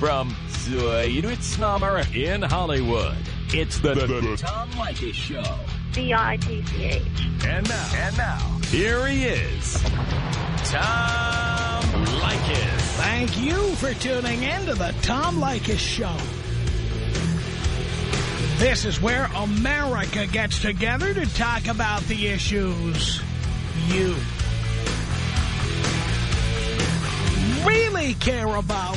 From Sweet Summer in Hollywood, it's the, the, the Tom Leykis Show. B-I-T-C-H. And now, and now, here he is, Tom Leykis. Thank you for tuning in to the Tom Leykis Show. This is where America gets together to talk about the issues you really care about.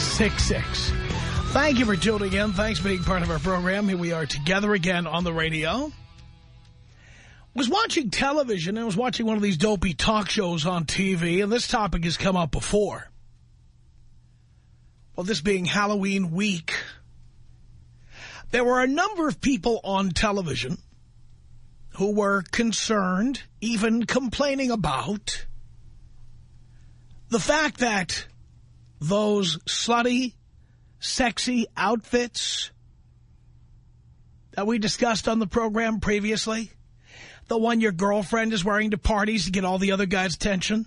1-800-5800-866. Thank you for tuning in. Thanks for being part of our program. Here we are together again on the radio. was watching television. I was watching one of these dopey talk shows on TV, and this topic has come up before. Well, this being Halloween week, there were a number of people on television who were concerned, even complaining about, the fact that those slutty, sexy outfits that we discussed on the program previously, the one your girlfriend is wearing to parties to get all the other guys' attention,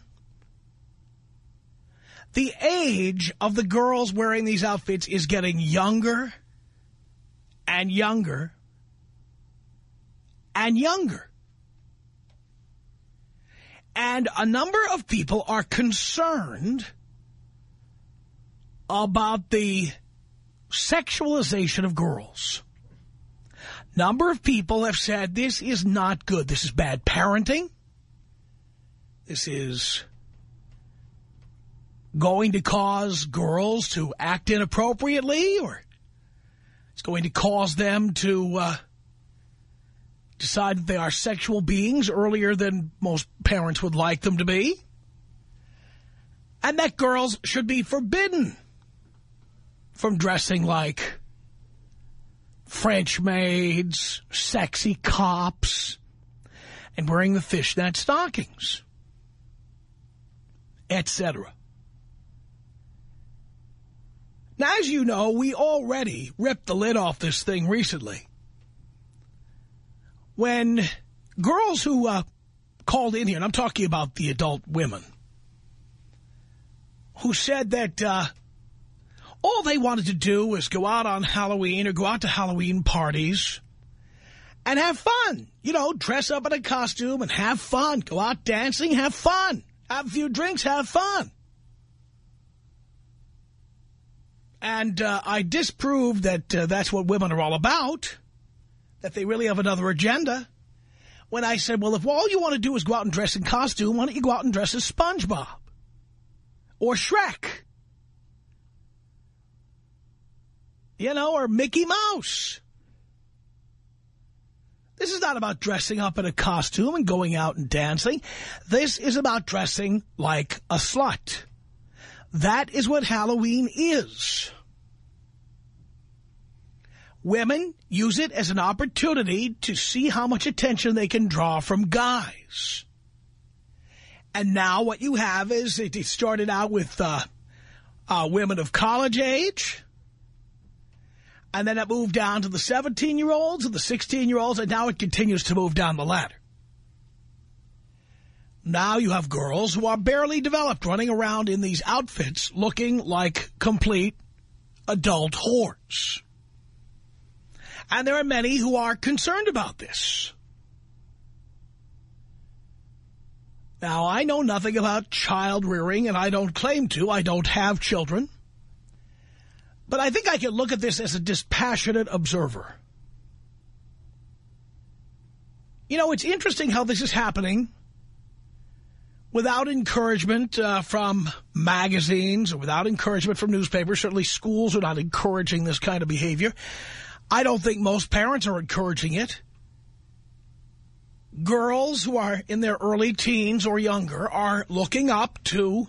the age of the girls wearing these outfits is getting younger and younger and younger. And a number of people are concerned about the sexualization of girls. Number of people have said this is not good. This is bad parenting. This is going to cause girls to act inappropriately or it's going to cause them to uh, decide that they are sexual beings earlier than most parents would like them to be. And that girls should be forbidden from dressing like French maids, sexy cops, and wearing the fishnet stockings, etc. Now, as you know, we already ripped the lid off this thing recently. When girls who uh, called in here, and I'm talking about the adult women, who said that uh, all they wanted to do was go out on Halloween or go out to Halloween parties and have fun. You know, dress up in a costume and have fun. Go out dancing, have fun. Have a few drinks, have fun. And uh, I disproved that uh, that's what women are all about, that they really have another agenda. When I said, well, if all you want to do is go out and dress in costume, why don't you go out and dress as SpongeBob? Or Shrek? You know, or Mickey Mouse? This is not about dressing up in a costume and going out and dancing. This is about dressing like a slut. That is what Halloween is. Women use it as an opportunity to see how much attention they can draw from guys. And now what you have is it started out with uh, uh, women of college age. And then it moved down to the 17-year-olds and the 16-year-olds, and now it continues to move down the ladder. Now you have girls who are barely developed running around in these outfits looking like complete adult whores. And there are many who are concerned about this. Now, I know nothing about child rearing, and I don't claim to. I don't have children. But I think I can look at this as a dispassionate observer. You know, it's interesting how this is happening without encouragement uh, from magazines or without encouragement from newspapers. Certainly schools are not encouraging this kind of behavior. I don't think most parents are encouraging it. Girls who are in their early teens or younger are looking up to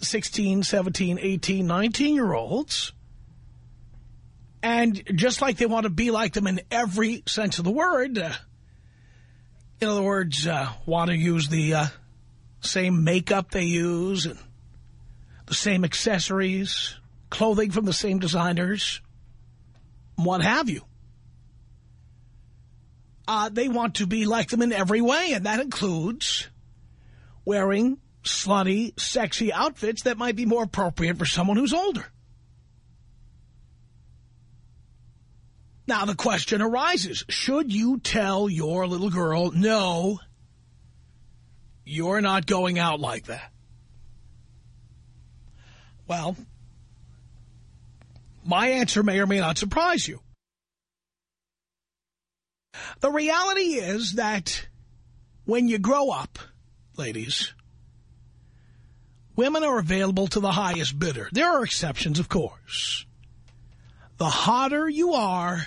16, 17, 18, 19-year-olds. And just like they want to be like them in every sense of the word, uh, in other words, uh, want to use the uh, same makeup they use and the same accessories, clothing from the same designers, what have you. Uh, they want to be like them in every way, and that includes wearing slutty, sexy outfits that might be more appropriate for someone who's older. Now, the question arises, should you tell your little girl, no, you're not going out like that? Well, my answer may or may not surprise you. The reality is that when you grow up, ladies, women are available to the highest bidder. There are exceptions, of course. The hotter you are,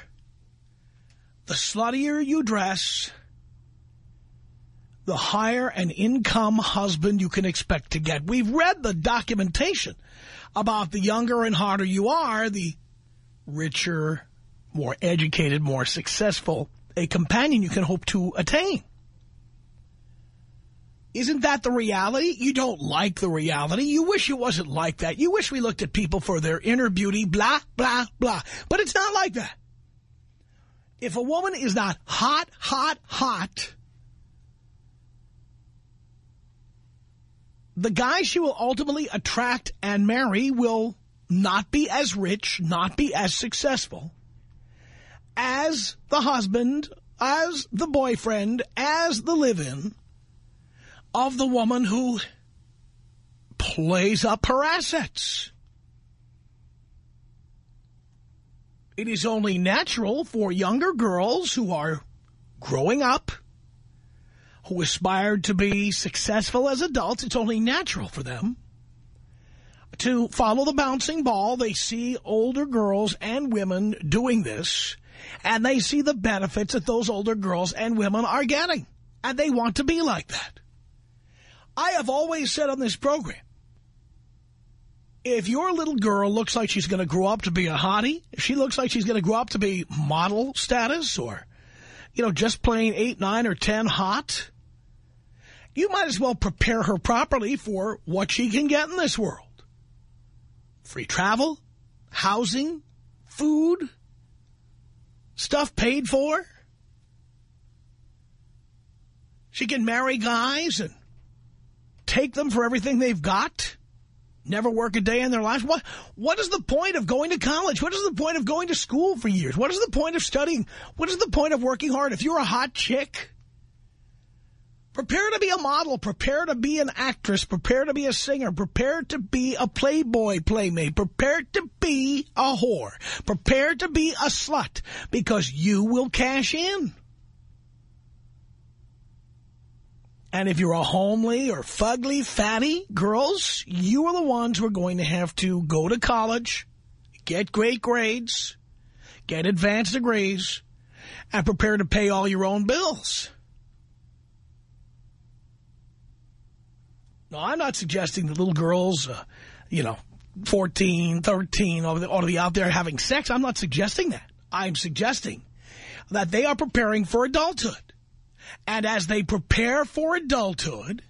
the sluttier you dress, the higher an income husband you can expect to get. We've read the documentation about the younger and hotter you are, the richer, more educated, more successful a companion you can hope to attain. Isn't that the reality? You don't like the reality. You wish it wasn't like that. You wish we looked at people for their inner beauty, blah, blah, blah. But it's not like that. If a woman is not hot, hot, hot, the guy she will ultimately attract and marry will not be as rich, not be as successful as the husband, as the boyfriend, as the live-in of the woman who plays up her assets. It is only natural for younger girls who are growing up, who aspire to be successful as adults, it's only natural for them to follow the bouncing ball. They see older girls and women doing this, and they see the benefits that those older girls and women are getting, and they want to be like that. I have always said on this program, if your little girl looks like she's going to grow up to be a hottie, if she looks like she's going to grow up to be model status or, you know, just plain 8, 9, or 10 hot, you might as well prepare her properly for what she can get in this world. Free travel, housing, food, stuff paid for. She can marry guys and take them for everything they've got, never work a day in their lives. What, what is the point of going to college? What is the point of going to school for years? What is the point of studying? What is the point of working hard? If you're a hot chick, prepare to be a model, prepare to be an actress, prepare to be a singer, prepare to be a playboy playmate, prepare to be a whore, prepare to be a slut, because you will cash in. And if you're a homely or fugly, fatty girls, you are the ones who are going to have to go to college, get great grades, get advanced degrees, and prepare to pay all your own bills. No, I'm not suggesting that little girls, uh, you know, 14, 13, ought to be out there having sex. I'm not suggesting that. I'm suggesting that they are preparing for adulthood. And as they prepare for adulthood,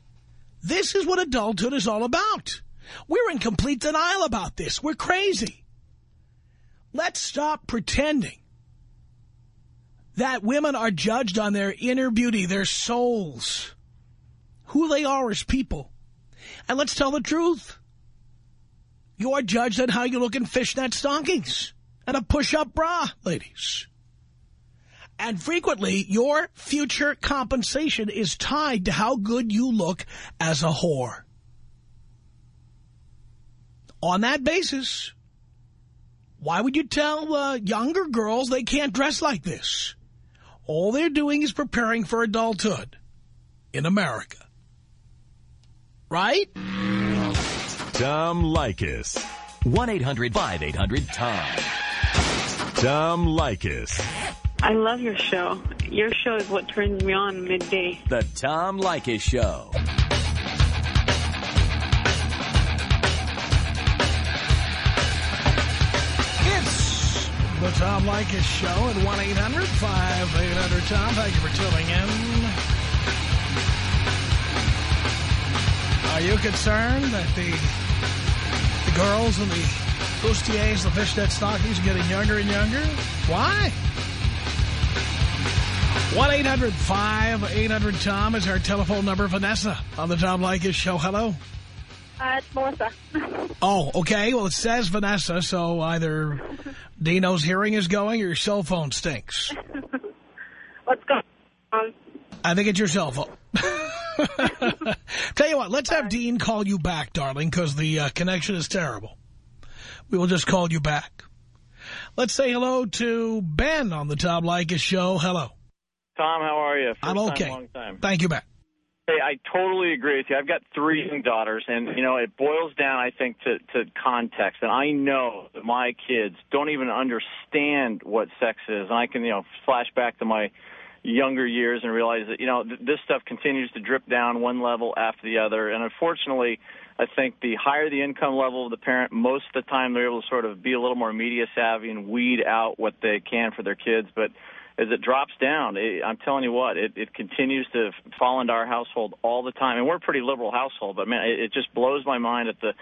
this is what adulthood is all about. We're in complete denial about this. We're crazy. Let's stop pretending that women are judged on their inner beauty, their souls, who they are as people. And let's tell the truth. You are judged on how you look in fishnet stockings and a push-up bra, ladies. And frequently, your future compensation is tied to how good you look as a whore. On that basis, why would you tell uh, younger girls they can't dress like this? All they're doing is preparing for adulthood in America. Right? Tom Leykis. 1-800-5800-TOM. Tom Leykis. I love your show. Your show is what turns me on midday. The Tom Leykis Show. It's the Tom Leykis Show at 1-800-5800-TOM. Thank you for tuning in. Are you concerned that the, the girls in the bustiers, the fishnet stockings are getting younger and younger? Why? 1-800-5800-TOM is our telephone number. Vanessa on the Tom Leykis Show. Hello. Uh, it's Melissa. Oh, okay. Well, it says Vanessa, so either Dino's hearing is going or your cell phone stinks. What's going on? I think it's your cell phone. Tell you what, let's have Dean call you back, darling, because the uh, connection is terrible. We will just call you back. Let's say hello to Ben on the Tom Leykis show. Hello. Tom, how are you? First I'm okay. Time, long time. Thank you, Ben. Hey, I totally agree with you. I've got three young daughters, and you know it boils down, I think, to, to context. And I know that my kids don't even understand what sex is. And I can, you know, flash back to my younger years and realize that you know th- this stuff continues to drip down one level after the other. And unfortunately, I think the higher the income level of the parent, most of the time they're able to sort of be a little more media savvy and weed out what they can for their kids. But as it drops down, it, I'm telling you what, it, it continues to fall into our household all the time. And we're a pretty liberal household, but man, it, it just blows my mind at the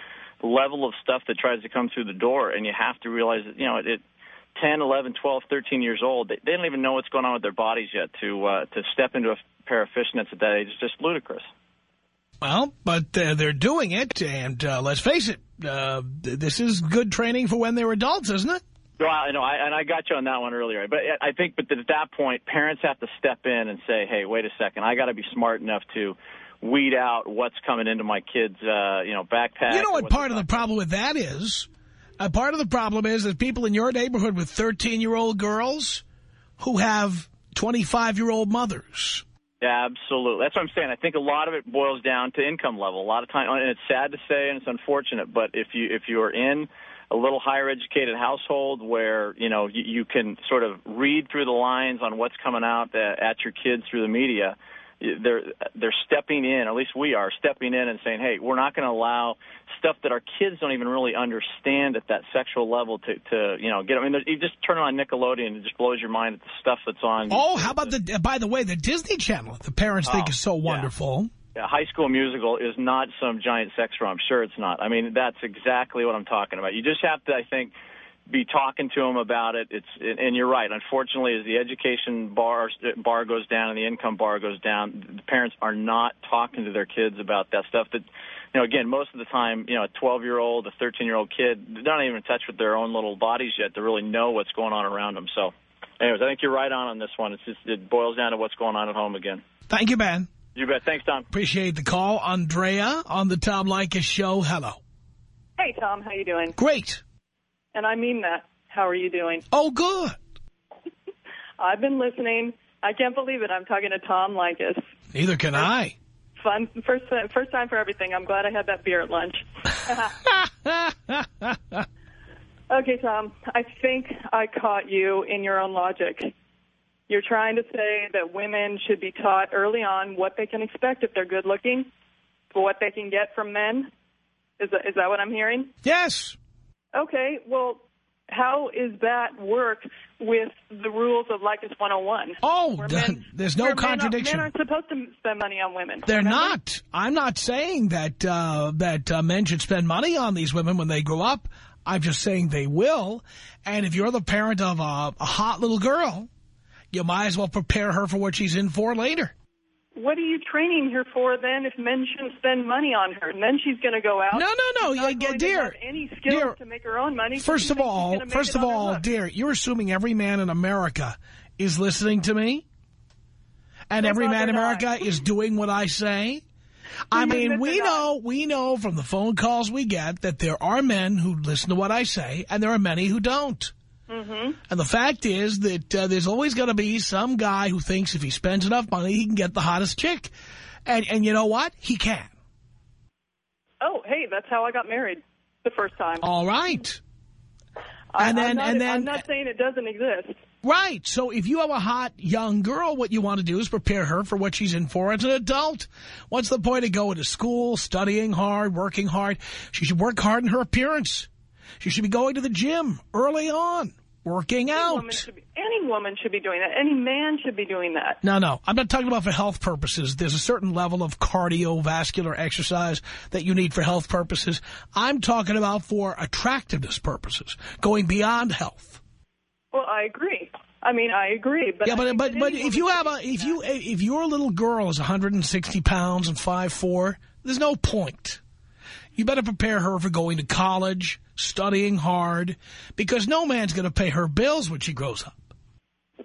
level of stuff that tries to come through the door. And you have to realize that, you know, it, it 10, 11, 12, 13 years old, they, they don't even know what's going on with their bodies yet. To uh, to step into a pair of fishnets at that age is just ludicrous. Well, but uh, they're doing it, and uh, let's face it, uh, th this is good training for when they're adults, isn't it? Well, I know, I, and I got you on that one earlier. But I think, but at that point, parents have to step in and say, "Hey, wait a second, I got to be smart enough to weed out what's coming into my kids' uh, you know backpack." You know what part of the problem with that is? Uh, part of the problem is that people in your neighborhood with 13-year-old girls who have 25-year-old mothers. Yeah, absolutely. That's what I'm saying. I think a lot of it boils down to income level. A lot of time, and it's sad to say, and it's unfortunate, but if you if you are in a little higher educated household where you know you, you can sort of read through the lines on what's coming out uh, at your kids through the media, they're they're stepping in. At least we are stepping in and saying, "Hey, we're not going to allow stuff that our kids don't even really understand at that sexual level to to you know get." I mean, you just turn on Nickelodeon, and it just blows your mind at the stuff that's on. Oh, how about the? By the way, the Disney Channel. The parents think Oh, is so wonderful. Yeah, High School Musical is not some giant sex rom. Sure, it's not. I mean, that's exactly what I'm talking about. You just have to, I think, be talking to them about it. It's and you're right. Unfortunately, as the education bar bar goes down and the income bar goes down, the parents are not talking to their kids about that stuff. That you know, again, most of the time, you know, a 12 year old, a 13 year old kid, they're not even in touch with their own little bodies yet to really know what's going on around them. So, anyways, I think you're right on on this one. It's just it boils down to what's going on at home again. Thank you, Ben. You bet. Thanks, Tom. Appreciate the call. Andrea on the Tom Leykis show. Hello. Hey, Tom, how you doing? Great. And I mean that. How are you doing? Oh, good. I've been listening. I can't believe it. I'm talking to Tom Leykis. Neither can I. Fun. First, first time for everything. I'm glad I had that beer at lunch. okay, Tom, I think I caught you in your own logic. You're trying to say that women should be taught early on what they can expect if they're good looking, for what they can get from men. Is that, is that what I'm hearing? yes. Okay, well, how is that work with the rules of Leykis 101? Oh, Where men- there's no are- contradiction. Men aren't supposed to spend money on women. They're remember? not. I'm not saying that uh, that uh, men should spend money on these women when they grow up. I'm just saying they will. And if you're the parent of a, a hot little girl, you might as well prepare her for what she's in for later. What are you training her for then if men shouldn't spend money on her? And then she's going to go out. No, no, no, yeah, dear. Any skills Dear. to make her own money. First of all, first of all, dear, you're assuming every man in America is listening to me, and every man in. America is doing what I say. I mean, we know, we know from the phone calls we get that there are men who listen to what I say, and there are many who don't. Mm-hmm. And the fact is that uh, there's always going to be some guy who thinks if he spends enough money, he can get the hottest chick. And and you know what? He can. Oh, hey, that's how I got married the first time. All right. I, and then- not, and then- I'm not saying it doesn't exist. Right. So if you have a hot young girl, what you want to do is prepare her for what she's in for as an adult. What's the point of going to school, studying hard, working hard? She should work hard in her appearance. She should be going to the gym early on, working Any out. woman, be, any woman should be doing that. Any man should be doing that. No, no. I'm not talking about for health purposes. There's a certain level of cardiovascular exercise that you need for health purposes. I'm talking about for attractiveness purposes, going beyond health. Well, I agree. I mean, I agree. But Yeah, but but but if you have a if you if your little girl is 160 pounds and 5'4", there's no point. You better prepare her for going to college, studying hard, because no man's going to pay her bills when she grows up.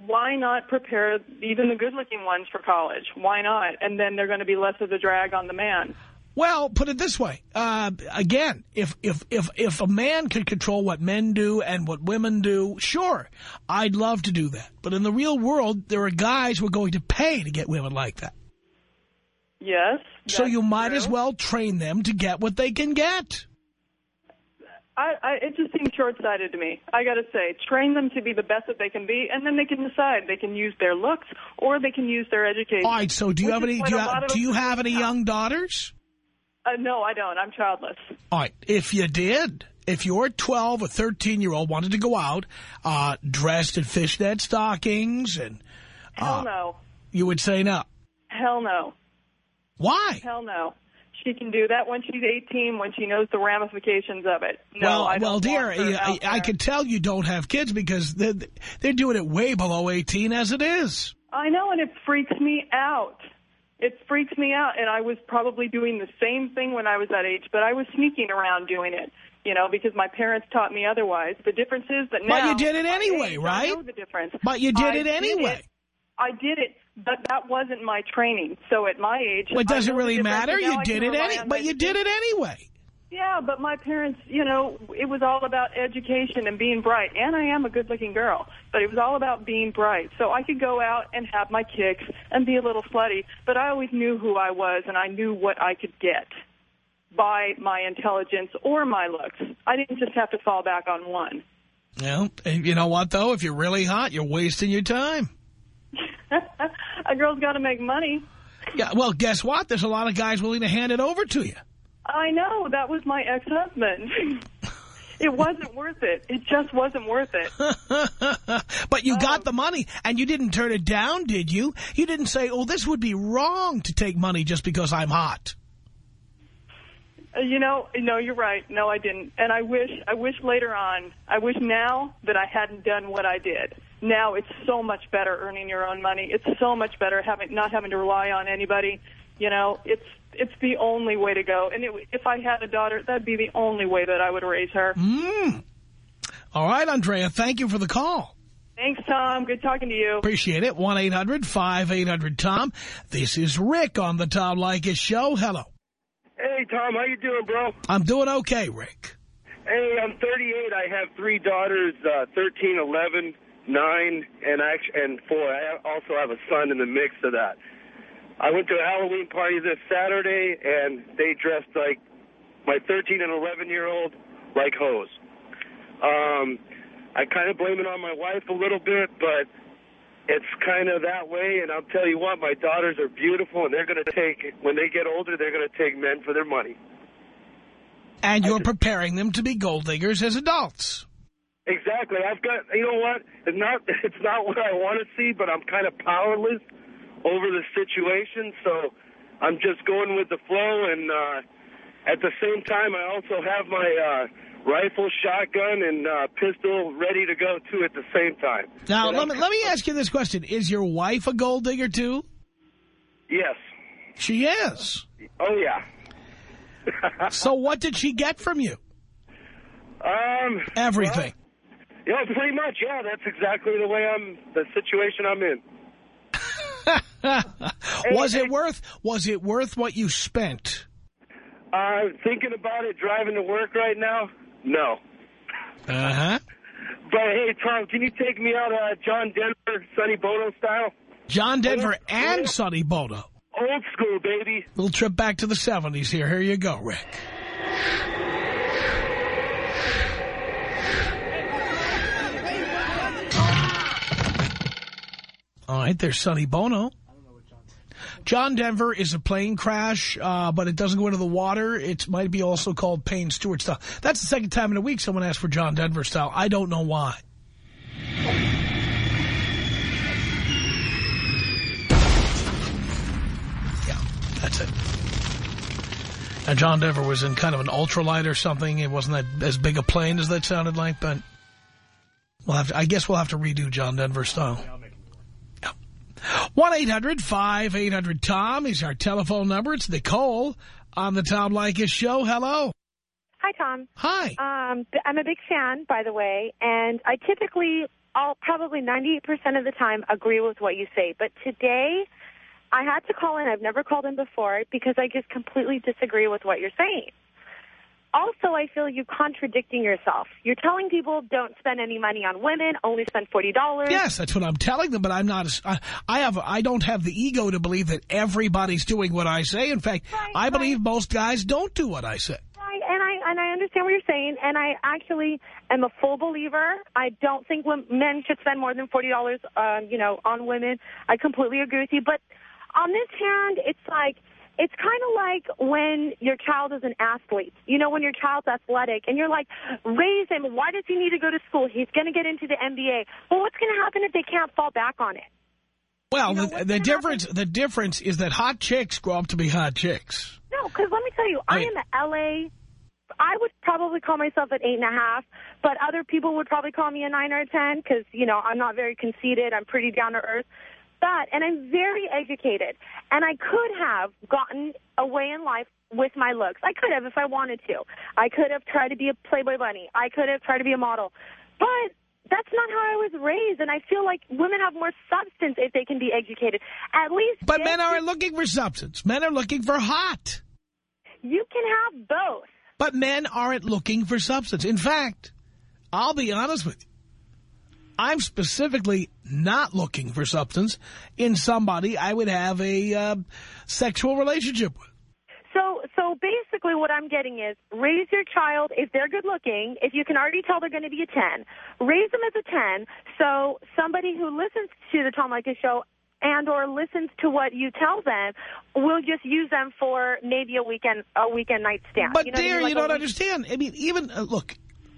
why not prepare even the good-looking ones for college? Why not? And then they're going to be less of a drag on the man. Well, put it this way. Uh, again, if, if, if, if a man could control what men do and what women do, sure, I'd love to do that. But in the real world, there are guys who are going to pay to get women like that. Yes. So you might as well train them to get what they can get. I, I, it just seems short-sighted to me. I got to say, train them to be the best that they can be, and then they can decide. They can use their looks, or they can use their education. All right, so do you have any, do you, have, do you have any young daughters? Uh, no, I don't. I'm childless. All right, if you did, if your 12 or 13-year-old wanted to go out uh, dressed in fishnet stockings, and Hell uh, no. you would say no. Hell no. Why? Hell no. She can do that when she's 18, when she knows the ramifications of it. No, well, I don't well, dear, I, I could tell you don't have kids because they're, they're doing it way below 18 as it is. I know, and it freaks me out. It freaks me out, and I was probably doing the same thing when I was that age, but I was sneaking around doing it, you know, because my parents taught me otherwise. The difference is that now... But you did it anyway, age, right? I know the difference. But you did I it anyway. it. I did it, but that wasn't my training. So at my age... Well, it doesn't really matter. You did it any, but you did it anyway. Yeah, but my parents, you know, it was all about education and being bright. And I am a good-looking girl, but it was all about being bright. So I could go out and have my kicks and be a little slutty, but I always knew who I was and I knew what I could get by my intelligence or my looks. I didn't just have to fall back on one. Well, and you know what, though? If you're really hot, you're wasting your time. A girl's got to make money. Yeah, well, guess what? There's a lot of guys willing to hand it over to you. I know. That was my ex-husband. it wasn't worth it. It just wasn't worth it. but you Oh. got the money, and you didn't turn it down, did you? You didn't say, oh, this would be wrong to take money just because I'm hot. Uh, You know, no, you're right. No, I didn't. And I wish, I wish later on, I wish now that I hadn't done what I did. Now it's so much better earning your own money. It's so much better having not having to rely on anybody. You know, it's it's the only way to go. And it, if I had a daughter, that'd be the only way that I would raise her. Mm. All right, Andrea, thank you for the call. Thanks, Tom. Good talking to you. Appreciate it. 1-800-5800-TOM. This is Rick on the Tom Leykis Show. Hello. Hey, Tom, how you doing, bro? I'm doing okay, Rick. Hey, I'm 38. I have three daughters, uh, 13, 11, 9, and, act- and 4. I also have a son in the mix of that. I went to a Halloween party this Saturday, and they dressed like my 13 and 11-year-old like hoes. Um, I kind of blame it on my wife a little bit, but it's kind of that way. And I'll tell you what, my daughters are beautiful, and they're going to take, when they get older, they're going to take men for their money. And you're preparing them to be gold diggers as adults. Exactly. I've got. You know what? It's not. It's not what I want to see, but I'm kind of powerless over the situation. So I'm just going with the flow, and uh, at the same time, I also have my uh, rifle, shotgun, and uh, pistol ready to go too at the same time. Now, But let me, let me ask you this question. Is your wife a gold digger, too? Yes. She is. Oh yeah. So what did she get from you? Um. Everything. Yeah, pretty much. Yeah, that's exactly the way I'm. The situation I'm in. was it worth was it worth what you spent? Uh, thinking about it, driving to work right now. No. Uh-huh. But hey, Tom, can you take me out uh, John Denver, Sonny Bono style? John Denver Oh, and oh. Sonny Bono. Old school, baby. Little trip back to the 70s here. Here you go, Rick. right, there's Sonny Bono. John Denver is a plane crash, uh, but it doesn't go into the water. It might be also called Payne Stewart style. That's the second time in a week someone asked for John Denver style. I don't know why. Yeah, that's it. Now, John Denver was in kind of an ultralight or something. It wasn't that as big a plane as that sounded like, but we'll have to, I guess we'll have to redo John Denver style. 1-800-5800-TOM is our telephone number. It's Nicole on the Tom Leykis show. Hello. Hi, Tom. Hi. Um, I'm a big fan, by the way, and I typically, I'll probably 98% of the time agree with what you say. But today, I had to call in. I've never called in before because I just completely disagree with what you're saying. Also, I feel you contradicting yourself. You're telling people don't spend any money on women, only spend $40. Yes, that's what I'm telling them, but I'm not. I, I have. I don't have the ego to believe that everybody's doing what I say. In fact, Right, I believe most guys don't do what I say. Right, and I and I understand what you're saying, and I actually am a full believer. I don't think men should spend more than forty dollars, um, you know, on women. I completely agree with you. But on this hand, it's like it's kind of like when your child is an athlete. You know, when your child's athletic, and you're like, raise him. Why does he need to go to school? He's going to get into the NBA. Well, what's going to happen if they can't fall back on it? Well, You know, the, the difference the difference is that hot chicks grow up to be hot chicks. No, because let me tell you, I Wait. am a LA. I would probably call myself an eight and a half, but other people would probably call me a nine or a ten because you know I'm not very conceited. I'm pretty down to earth. But and I'm very educated, and I could have gotten away in life with my looks. I could have if I wanted to. I could have tried to be a Playboy bunny. I could have tried to be a model, but that's not how I was raised, and I feel like women have more substance if they can be educated. At least, But men aren't looking for substance. Men are looking for hot. You can have both. But men aren't looking for substance. In fact, I'll be honest with you. I'm specifically not looking for substance in somebody I would have a uh, sexual relationship with. So, so basically, what I'm getting is raise your child if they're good looking. If you can already tell they're going to be a ten, raise them as a ten. So somebody who listens to the Tom Leykis show and or listens to what you tell them will just use them for maybe a weekend a weekend night stand. But you know what I dear, mean? Like you don't week- understand. I mean, even, uh, look,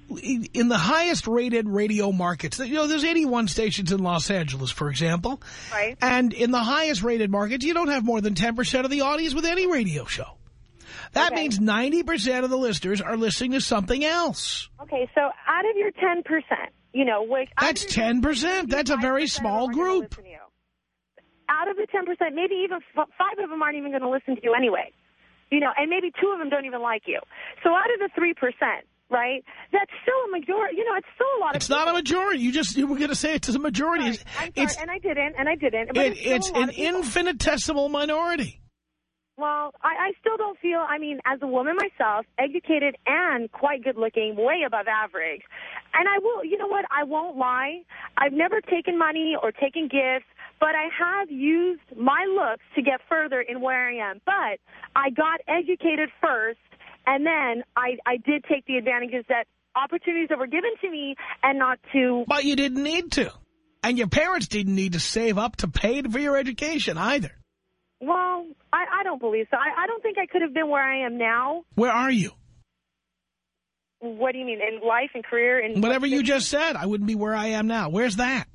in the highest rated radio markets, you know, there's 81 stations in Los Angeles, for example. Right. And in the highest rated markets, you don't have more than 10% of the audience with any radio show. That Okay. means 90% of the listeners are listening to something else. Okay, so out of your ten percent, you know, which That's 10%. That's a very small group. listen to you. Out of the 10%, maybe even f- five of them aren't even going to listen to you anyway. You know, and maybe two of them don't even like you. So out of the 3%, right, that's still a majority. You know, it's still a lot of It's not a majority. You just, you were going to say it's a majority. Sorry, It's- I'm sorry, it's and I didn't, and I didn't. But it, it's, it's an infinitesimal minority. Well, I, I still don't feel, I mean, as a woman myself, educated and quite good looking, way above average. And I will, you know what, I won't lie. I've never taken money or taken gifts, but I have used my looks to get further in where I am. But I got educated first, and then I, I did take the advantages that opportunities that were given to me and not to But you didn't need to. And your parents didn't need to save up to pay for your education either. well, I, I don't believe so. I, I don't think I could have been where I am now. Where are you? What do you mean, in life and career? And Whatever you just said, I wouldn't be where I am now. Where's that?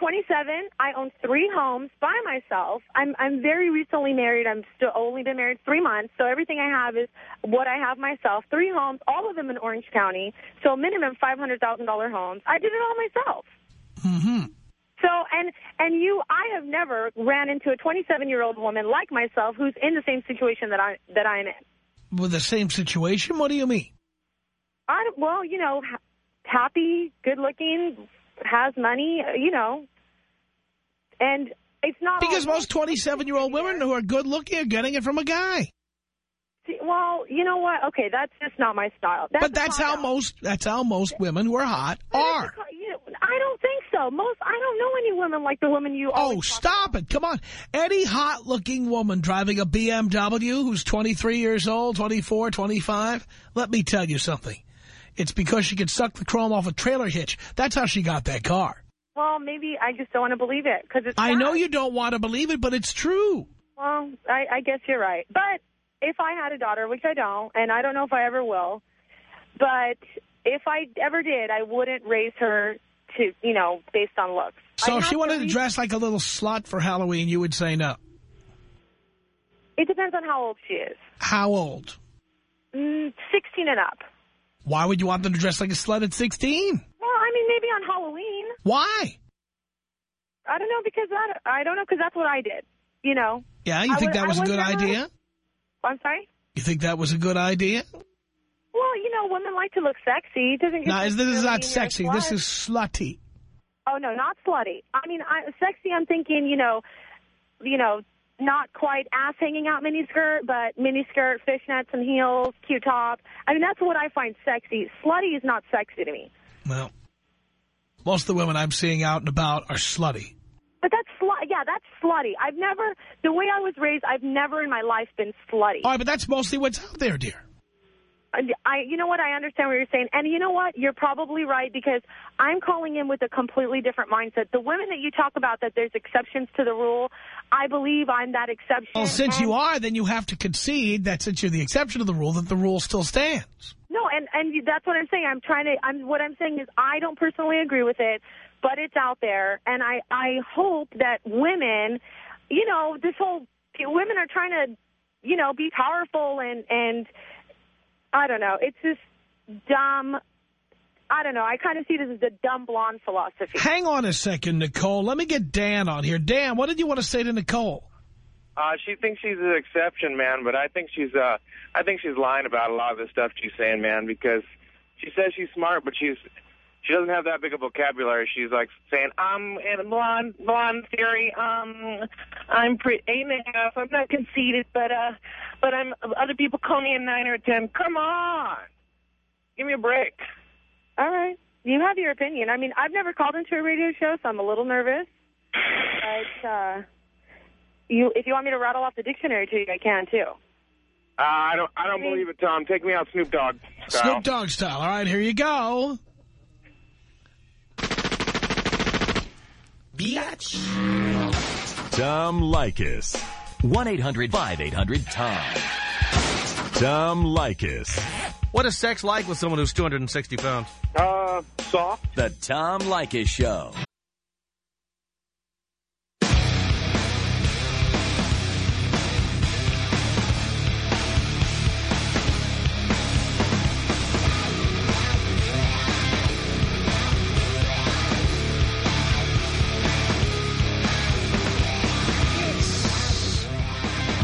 Well, I'm 27. I own three homes by myself. I'm I'm very recently married. I'm still only been married three months, so everything I have is what I have myself. Three homes, all of them in Orange County. So minimum five hundred thousand dollar homes. I did it all myself. Mm-hmm. So and and you, I have never ran into a 27 year old woman like myself who's in the same situation that I that I'm in. With the same situation? What do you mean? I well, you know, happy, good looking, has money, uh, you know, and it's not Because most 27-year-old women who are good-looking are getting it from a guy. See, Well, you know what? Okay, that's just not my style. That's But that's how most that's how most women who are hot But are. a co- you know, I don't think so. Most I don't know any women like the women you. Oh, stop it. Come on. Any hot-looking woman driving a BMW who's 23 years old, 24, 25, let me tell you something. It's because she could suck the chrome off a trailer hitch. That's how she got that car. Well, maybe I just don't want to believe it because it's. I know you don't want to believe it, but it's true. Well, I, I guess you're right. But if I had a daughter, which I don't, and I don't know if I ever will, but if I ever did, I wouldn't raise her to, you know, based on looks. So if she wanted to reach- dress like a little slut for Halloween, you would say no. It depends on how old she is. How old? mm, 16 and up. Why would you want them to dress like a slut at 16? Well, I mean, maybe on Halloween. Why? I don't know because that I don't know because that's what I did. You know. Yeah, you I think would- that was I a good never- idea? I'm sorry. You think that was a good idea? Well, you know, women like to look sexy. Doesn't. No, this is not mean you're a sexy. This is slutty. Oh no, not slutty. I mean, I, sexy. I'm thinking, you know, you know, not quite ass hanging out mini skirt, but mini skirt, fishnets, and heels, cute top. I mean, that's what I find sexy. Slutty is not sexy to me. Well, most of the women I'm seeing out and about are slutty. But that's slut. Yeah, that's slutty. I've never, the way I was raised, I've never in my life been slutty. All right, but that's mostly what's out there, dear. And I, you know what? I understand what you're saying, and you know what? You're probably right because I'm calling in with a completely different mindset. The women that you talk about that there's exceptions to the rule, I believe I'm that exception. Well, since and- you are, then you have to concede that since you're the exception to the rule, that the rule still stands. No, and and that's what I'm saying. I'm trying to. I'm what I'm saying is I don't personally agree with it, but it's out there, and I I hope that women, you know, this whole women are trying to, you know, be powerful and and I don't know. It's just dumb. I don't know. I kind of see this as the dumb blonde philosophy. Hang on a second, Nicole. Let me get Dan on here. Dan, what did you want to say to Nicole? Uh, she thinks she's an exception, man, but I think she's uh, I think she's lying about a lot of the stuff she's saying, man, because she says she's smart, but she's she doesn't have that big a vocabulary. She's like saying, "I'm in a blonde blonde theory. Um, I'm pretty eight and a half. I'm not conceited, but uh, but I'm other people call me a nine or a ten. Come on, give me a break." All right. You have your opinion. I mean, I've never called into a radio show, so I'm a little nervous. But uh, you, if you want me to rattle off the dictionary to you, I can too. Uh, I don't I don't believe it, Tom. Take me out, Snoop Dogg. style. Snoop Dogg style. All right, here you go. Biatch. Tom Leykis. 1-800-5800-TOM. Tom Leykis. What is sex like with someone who's 260 pounds? Uh, soft. The Tom Leykis Show.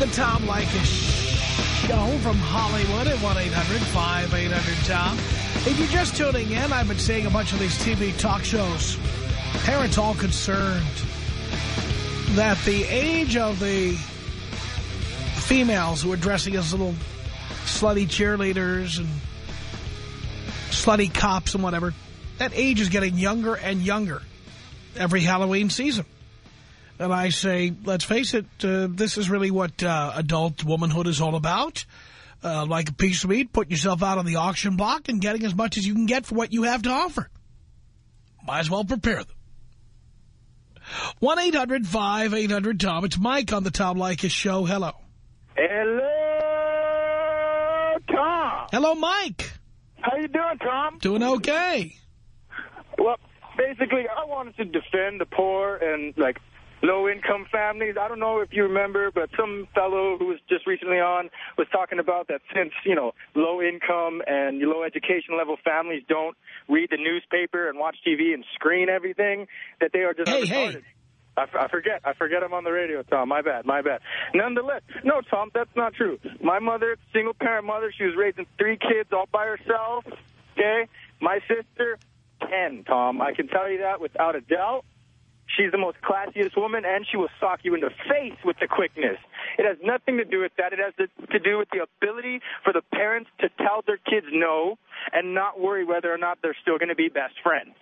The Tom Leykis Show from Hollywood at 1-800-5800-TOM. If you're just tuning in, I've been seeing a bunch of these TV talk shows. Parents all concerned that the age of the females who are dressing as little slutty cheerleaders and slutty cops and whatever, that age is getting younger and younger every Halloween season. And I say, let's face it, uh, this is really what uh, adult womanhood is all about. Uh, like a piece of meat, put yourself out on the auction block and getting as much as you can get for what you have to offer. Might as well prepare them. 1-800-5800-TOM. It's Mike on the Tom Leykis Show. Hello. Hello, Tom. Hello, Mike. How you doing, Tom? Doing okay. Well, basically, I wanted to defend the poor and, like, low-income families. I don't know if you remember, but some fellow who was just recently on was talking about that since, you know, low-income and low education level families don't read the newspaper and watch TV and screen everything, that they are just Hey, retarded. hey. I, f- I forget. I forget I'm on the radio, Tom. My bad. My bad. Nonetheless, no, Tom, that's not true. My mother, single parent mother, she was raising three kids all by herself. Okay, my sister, ten. Tom, I can tell you that without a doubt. She's the most classiest woman, and she will sock you in the face with the quickness. It has nothing to do with that. It has to, do with the ability for the parents to tell their kids no and not worry whether or not they're still going to be best friends.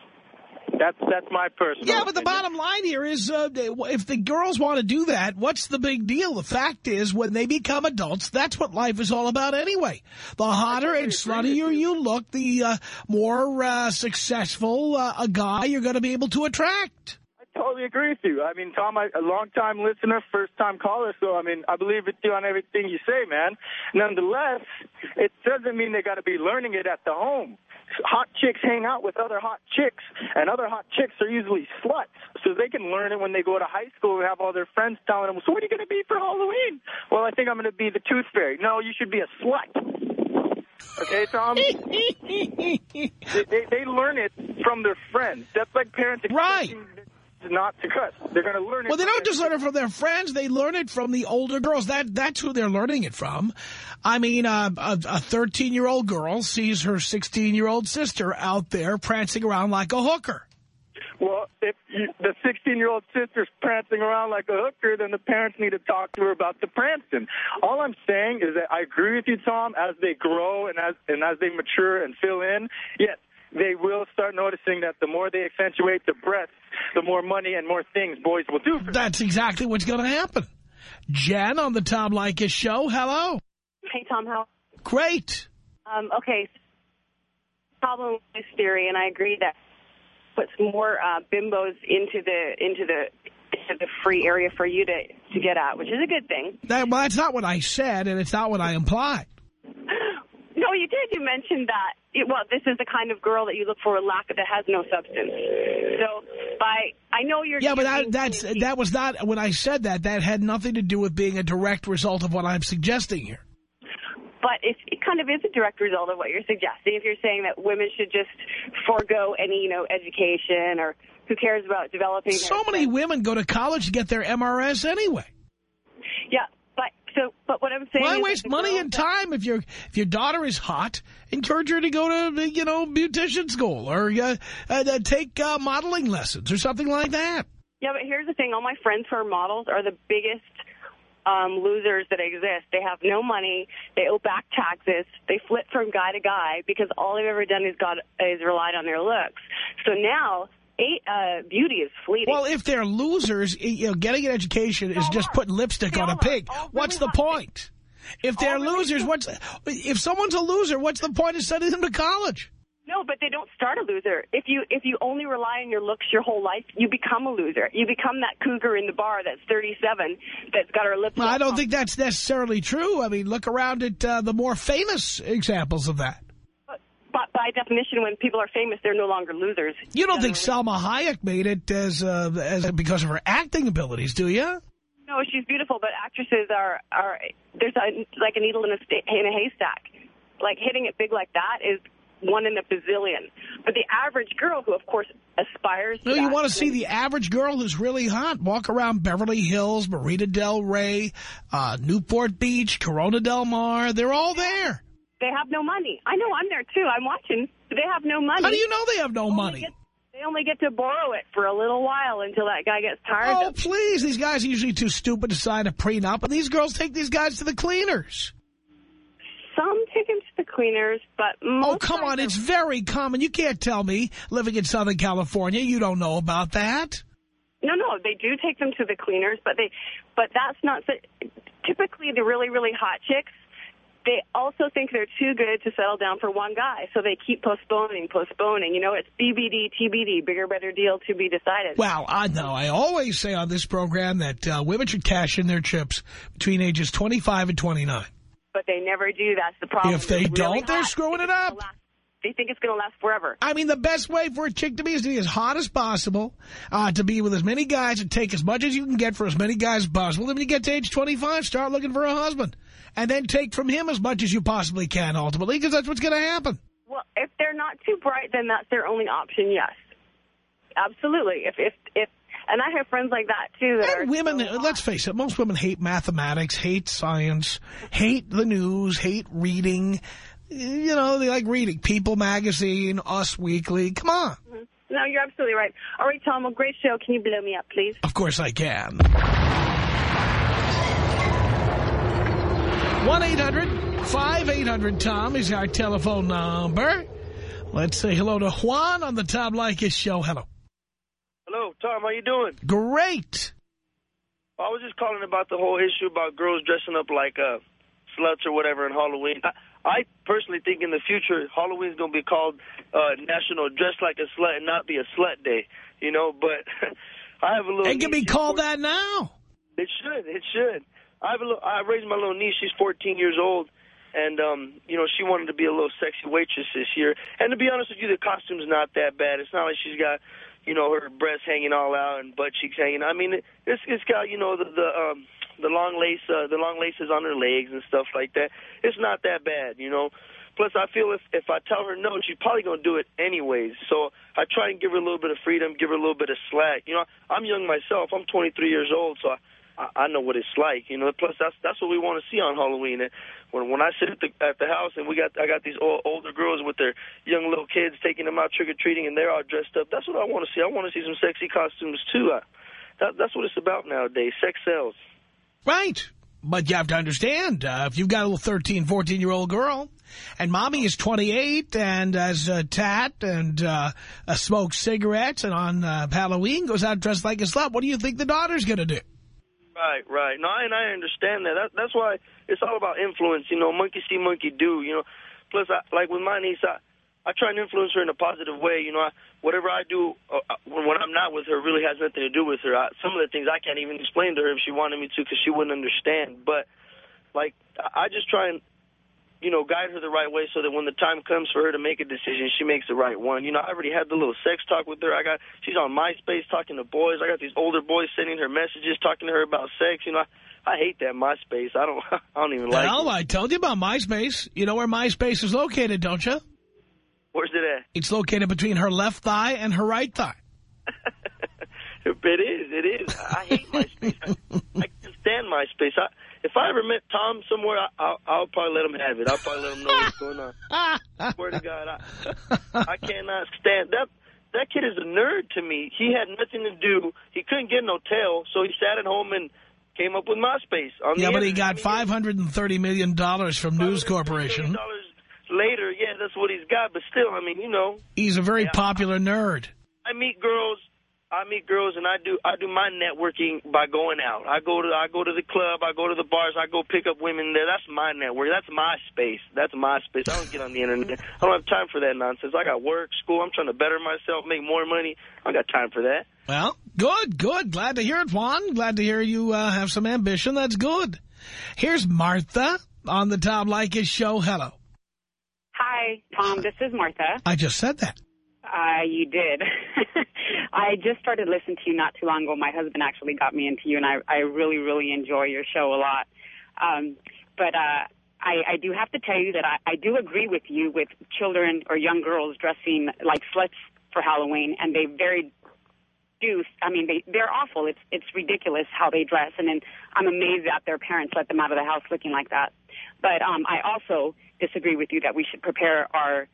That's that's my personal. Yeah, but the bottom line here is uh, if the girls want to do that, what's the big deal? The fact is, when they become adults, that's what life is all about anyway. The hotter and sluttier you look, the uh, more uh, successful uh, a guy you're going to be able to attract. Totally agree with you. I mean, Tom, I, a long-time listener, first-time caller, so, I mean, I believe with you on everything you say, man. Nonetheless, it doesn't mean they got to be learning it at the home. Hot chicks hang out with other hot chicks, and other hot chicks are usually sluts, so they can learn it when they go to high school and have all their friends telling them, so what are you going to be for Halloween? Well, I think I'm going to be the tooth fairy. No, you should be a slut. Okay, Tom? they, they, they learn it from their friends. That's like parents Right. Not to cuss. They're going to learn it. Well, they don't just learn it from their friends. They learn it from the older girls. That That's who they're learning it from. I mean, uh, a 13-year-old girl sees her 16-year-old sister out there prancing around like a hooker. Well, if you, the 16-year-old sister's prancing around like a hooker, then the parents need to talk to her about the prancing. All I'm saying is that I agree with you, Tom. As they grow and as and as they mature and fill in, yes, they will start noticing that the more they accentuate the breasts, the more money and more things boys will do. For That's exactly what's going to happen. Jen on the Tom Leykis show. Hello. Hey, Tom, how? Great. Um, okay, problem with this theory, and I agree that puts more uh, bimbos into the into the into the free area for you to to get at, which is a good thing. That, well, that's not what I said, and it's not what I implied. No, you did. You mentioned that. It, well, this is the kind of girl that you look for a lack of that has no substance. So, by I know you're. Yeah, but that, that's that was not when I said that. That had nothing to do with being a direct result of what I'm suggesting here. But it, it kind of is a direct result of what you're suggesting. If you're saying that women should just forego any, you know, education or who cares about developing. So many women go to college to get their MRS anyway. Yeah, but so, but what I'm saying. Why waste money and time if your if your daughter is hot? Encourage her to go to you know beautician school or uh, uh, take uh, modeling lessons or something like that. Yeah, but here's the thing. All my friends who are models are the biggest um, losers that exist. They have no money. They owe back taxes. They flip from guy to guy because all they've ever done is got is relied on their looks. So now, uh, beauty is fleeting. Well, if they're losers, you know, getting an education is just putting lipstick on a pig. What's the point? If they're losers, what's if someone's a loser? What's the point of sending them to college? No, but they don't start a loser. If you if you only rely on your looks your whole life, you become a loser. You become that cougar in the bar that's 37 that's got her lips. Well, I don't think that's necessarily true. I mean, look around at uh, the more famous examples of that. But by definition, when people are famous, they're no longer losers. You don't think Salma Hayek made it as uh, as because of her acting abilities, do you? No, she's beautiful, but actresses are are there's a, like a needle in a in a haystack. Like hitting it big like that is one in a bazillion. But the average girl, who of course aspires to No, you want to see the average girl who's really hot walk around Beverly Hills, Marina Del Rey, uh, Newport Beach, Corona Del Mar. They're all there. They have no money. I know I'm there too. I'm watching. They have no money. How do you know they have no money? Get, they only get to borrow it for a little while until that guy gets tired Oh, please. These guys are usually too stupid to sign a prenup, and these girls take these guys to the cleaners. Some take them to the cleaners, but oh, most Oh, come on. It's very common. You can't tell me, living in Southern California, you don't know about that. No, no, they do take them to the cleaners, but they, but that's not so, typically the really, really hot chicks. They also think they're too good to settle down for one guy, so they keep postponing, postponing. You know, it's BBD, TBD, bigger, better deal to be decided. Well, I know. I always say on this program that uh, women should cash in their chips between ages 25 and 29. But they never do. That's the problem. If they It's don't, they're screwing it up. They think it's going to last forever. I mean, the best way for a chick to be is to be as hot as possible, uh, to be with as many guys and take as much as you can get for as many guys as possible. Then when you get to age 25, start looking for a husband. And then take from him as much as you possibly can, ultimately, because that's what's going to happen. Well, if they're not too bright, then that's their only option. Yes, absolutely. If if if, and I have friends like that too. That are And women, let's face it, most women hate mathematics, hate science, hate the news, hate reading. You know, they like reading People Magazine, Us Weekly. Come on. Mm-hmm. No, you're absolutely right. All right, Tom, a great show. Can you blow me up, please? Of course I can. 1-800-5800-TOM is our telephone number. Let's say hello to Juan on the Tom Leykis show. Hello. Hello, Tom. How you doing? Great. I was just calling about the whole issue about girls dressing up like uh, sluts or whatever in Halloween. I, I personally think in the future Halloween's going to be called uh, National Dress Like a Slut and not be a Slut Day. You know, but I have a little. It can be called that now. It should. It should. I have a little, I raised my little niece. She's 14 years old, and um, you know she wanted to be a little sexy waitress this year. And to be honest with you, the costume's not that bad. It's not like she's got, you know, her breasts hanging all out and butt cheeks hanging. I mean, it, it's it's got you know the the um the long lace uh, the long laces on her legs and stuff like that. It's not that bad, you know. plus, I feel if if I tell her no, she's probably gonna do it anyways. So I try and give her a little bit of freedom, give her a little bit of slack. You know, I'm young myself. I'm 23 years old, so. I, I, know what it's like, you know. Plus, that's that's what we want to see on Halloween. And when when I sit at the at the house and we got I got these old, older girls with their young little kids taking them out trick or treating and they're all dressed up. That's what I want to see. I want to see some sexy costumes too. I, that, that's what it's about nowadays. Sex sells. Right. But you have to understand, uh, if you've got a little 13, 14-year-old girl, and mommy is 28 and has a tat and uh, uh, smokes cigarettes and on uh, Halloween goes out dressed like a slut, what do you think the daughter's going to do? Right, right. No, and I understand that. that. That's why it's all about influence. You know, monkey see, monkey do. You know, plus, I, like with my niece, I, I try and influence her in a positive way. You know, I, whatever I do uh, uh when, when I'm not with her really has nothing to do with her. I, some of the things I can't even explain to her if she wanted me to because she wouldn't understand. But, like, I just try and you know, guide her the right way so that when the time comes for her to make a decision, she makes the right one. You know, I already had the little sex talk with her. I got she's on MySpace talking to boys. I got these older boys sending her messages talking to her about sex. You know, I, I hate that MySpace. I don't I don't even like well, it. I told you about MySpace. You know where MySpace is located, don't you? Where's it at? It's located between her left thigh and her right thigh. it is. It is. I hate MySpace. I, I can't stand MySpace. I if I ever met Tom somewhere, I, I'll, I'll probably let him have it. I'll probably let him know what's going on. I swear to God, I, I cannot stand that. That kid is a nerd to me. He had nothing to do. He couldn't get no tail, so he sat at home and came up with MySpace. On yeah, but he got $530 million from News Corporation. dollars later, yeah, that's what he's got. But still, I mean, you know. He's a very popular nerd. I meet girls. I meet girls and I do I do my networking by going out. I go to I go to the club, I go to the bars, I go pick up women there. That's my network. That's my space. That's my space. I don't get on the internet. I don't have time for that nonsense. I got work, school. I'm trying to better myself, make more money. I got time for that. Well, good, good. Glad to hear it, Juan. Glad to hear you uh, have some ambition. That's good. Here's Martha on the Tom Leykis show. Hello. Hi, Tom. This is Martha. I just said that. Uh, you did. I just started listening to you not too long ago. My husband actually got me into you, and I, I really, really enjoy your show a lot. Um, but uh, I, I do have to tell you that I, I do agree with you with children or young girls dressing like sluts for Halloween, and they very do. I mean, they they're awful. It's it's ridiculous how they dress, and then I'm amazed that their parents let them out of the house looking like that. But um, I also disagree with you that we should prepare our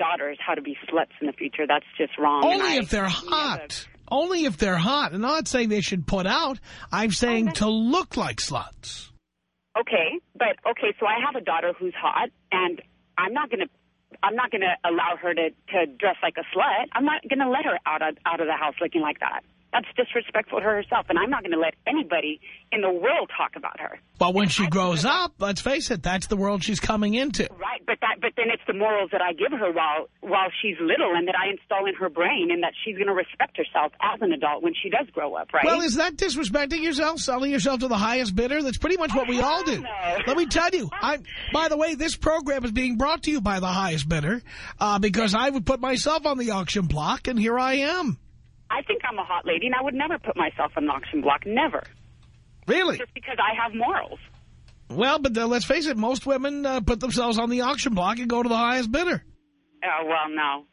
daughters how to be sluts in the future. That's just wrong. Only if they're hot. Only if they're hot. I'm not saying they should put out. I'm saying to look like sluts. Okay, but okay, so I have a daughter who's hot, and I'm not going to. I'm not going to allow her to to dress like a slut. I'm not going to let her out of out of the house looking like that. That's disrespectful to herself, and I'm not going to let anybody in the world talk about her. But when she grows up, let's face it, that's the world she's coming into. Right, but that but then it's the morals that I give her while while she's little, and that I install in her brain, and that she's going to respect herself as an adult when she does grow up. Right? Well, is that disrespecting yourself, selling yourself to the highest bidder? That's pretty much what we all do. Let me tell you. I, by the way, this program is being brought to you by the highest bidder uh, because I would put myself on the auction block, and here I am. I think I'm a hot lady, and I would never put myself on the auction block. Never. Really? Just because I have morals. Well, but uh, let's face it, most women uh, put themselves on the auction block and go to the highest bidder. Oh, well, no.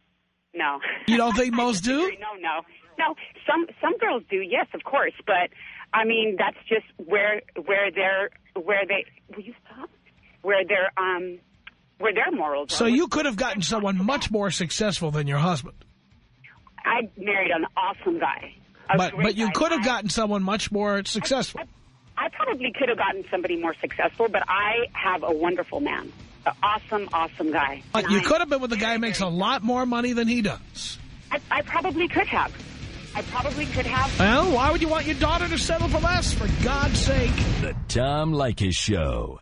No. You don't think most do? No, no. No, some some girls do, yes, of course. But, I mean, that's just where where they're, where they, will you stop? Where they're, um, where their morals are. So you could have gotten someone much more successful than your husband. I married an awesome guy. But but you guy. could have gotten someone much more successful. I probably could have gotten somebody more successful, but I have a wonderful man. An awesome, awesome guy. But you I- could have been with a guy who makes a lot more money than he does. I, I probably could have. I probably could have. Well, why would you want your daughter to settle for less, for God's sake? The Tom Leykis Show.